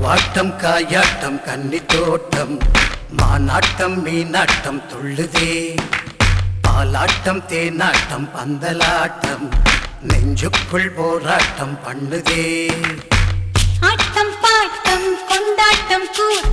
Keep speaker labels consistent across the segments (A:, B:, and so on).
A: பூவாட்டம் காயாட்டம் கன்னி தோட்டம் மானாட்டம் மீனாட்டம் துள்ளுதே பாலாட்டம் தேனாட்டம் பந்தலாட்டம். நெஞ்சுக்குள் போராட்டம் பண்ணுதே.
B: ஆட்டம் பாட்டம் கொண்டாட்டம் கூட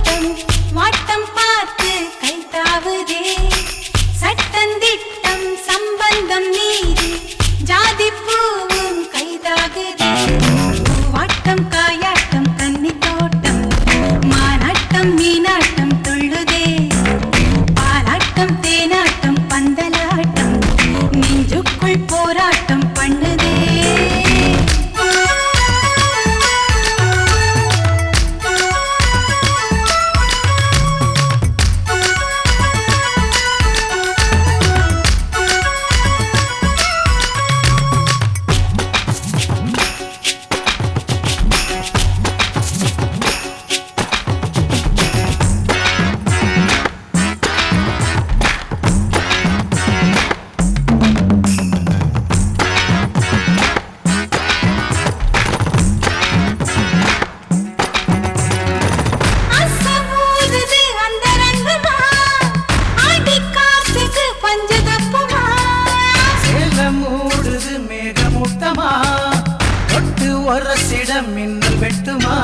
B: வெட்டுமா?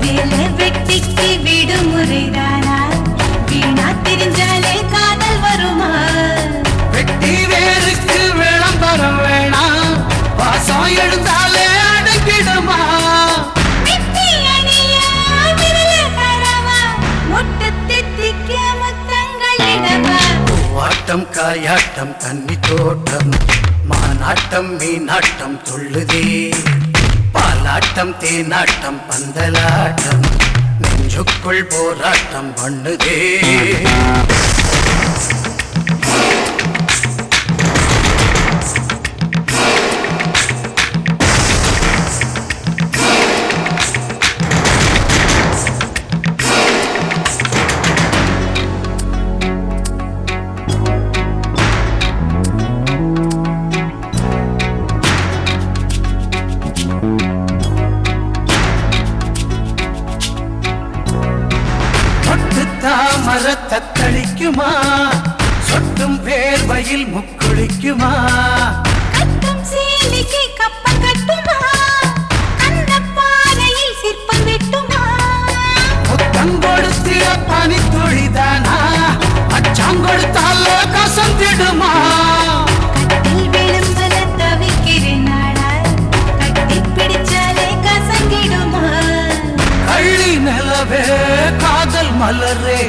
B: வேலை வெட்டிக்கு விடுமுறைதானா வீணா தெரிஞ்சாலே காதல் வருமா?
A: வெட்டி வேருக்கு விளம்பரம் வேணாம் வாசம் எழுந்தாலே அடங்கிடுமா?
B: வெட்டி அணிய விரல தரவா? முட்டு தித்திக்க முத்தங்கள் இடவா?
A: பூவாட்டம் காயாட்டம் கன்னி தோட்டம். மானாட்டம் மீனாட்டம் துள்ளுதே பாலாட்டம் தேனாட்டம் பந்தலாட்டம். நெஞ்சுக்குள் போராட்டம் பண்ணுதே. தாமர தத்தளிக்குமா சொட்டும் வேர்வையில் முக்குளிக்குமா?
B: கட்டும் சீலிக்கு கப்பம் கட்டுமா? அந்த பாறையில் சிற்பம் வெட்டுமா?
A: முத்தம் கொடுத்திய பனி துளிதானா
B: கசங்கிடுமா?
A: கள்ளி நிலவே காதல் மலரே.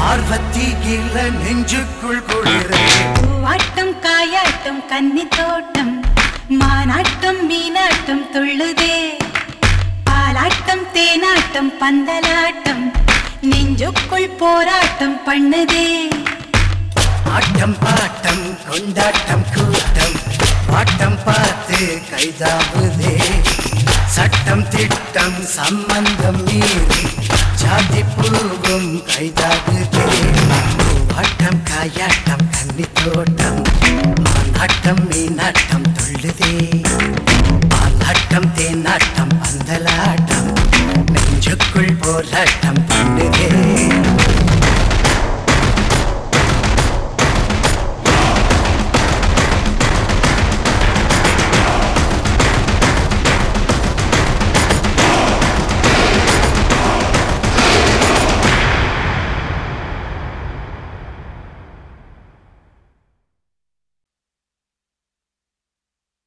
A: பார்வதி கீழ நெஞ்சுக்குள் குளிரே.
B: பூவாட்டம் காயாட்டம் கன்னி தோட்டம் மானாட்டம் மீனாட்டம் துள்ளுதே பாலாட்டம் தேனாட்டம் பந்தலாட்டம் நெஞ்சுக்குள் போராட்டம் பண்ணுதே.
A: ஆட்டம் பாட்டம் கொண்டாட்டம் கூட்டம் பாட்டம் பார்த்து கைதாவுதே. சட்டம் திட்டம் சம்பந்தம் மீறி ஜாதி பூவும் கைதாகுதே பூவாட்டம் காயாட்டம் தண்ணி தோட்டம். மாநாட்டம் மீனாட்டம் துள்ளுதே பாலாட்டம் தேனாட்டம் பந்தலாட்டம். நெஞ்சுக்குள் போராட்டம்